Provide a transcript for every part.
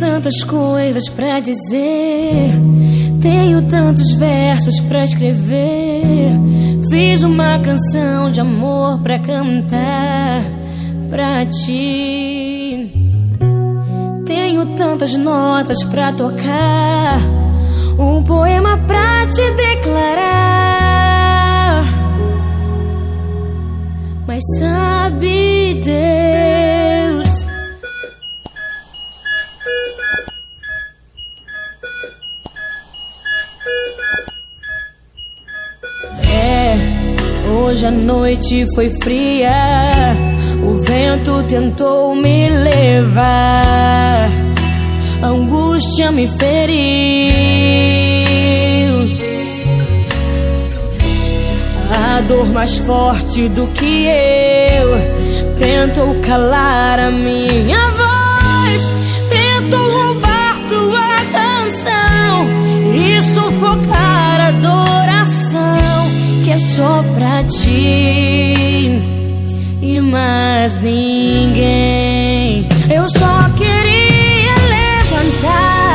tantas coisas pra dizer. Tenho tantos versos pra escrever. Fiz uma canção de amor pra cantar pra ti. Tenho tantas notas pra tocar. Um poema pra te declarar. Mas sabe, hoje a noite foi fria. O vento tentou me levar. A angústia me feriu. A dor mais forte do que eu tentou calar a minha ti e mais ninguém. Eu só queria levantar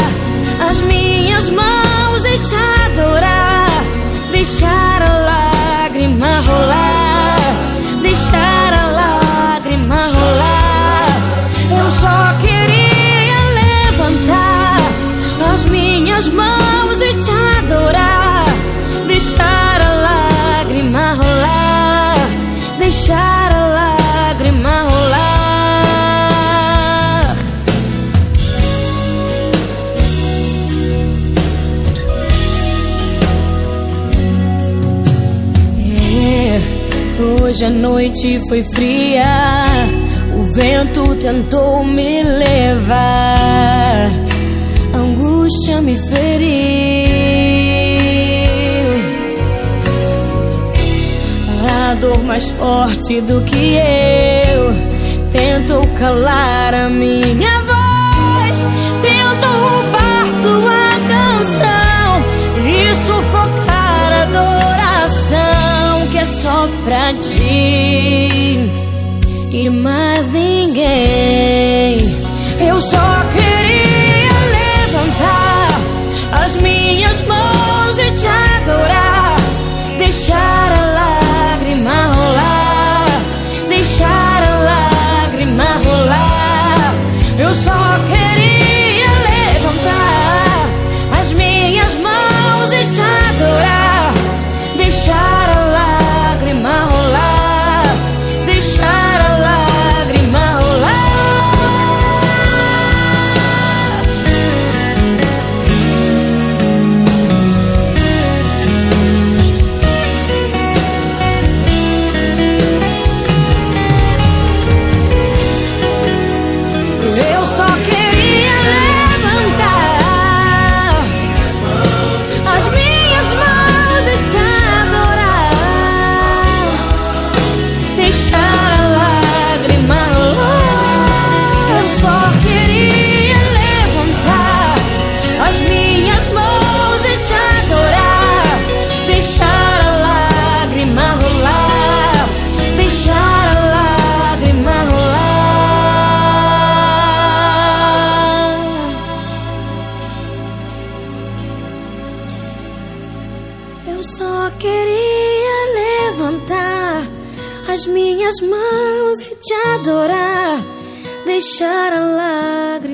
as minhas mãos e te adorar, deixar a lágrima rolar, deixar a lágrima rolar. Eu só queria levantar as minhas mãos hoje a noite foi fria, o vento tentou me levar, a angústia me feriu. A dor mais forte do que eu tentou calar a minha pra ti e mais ninguém. Eu só queria só queria levantar as minhas mãos e te adorar, deixar a lágrima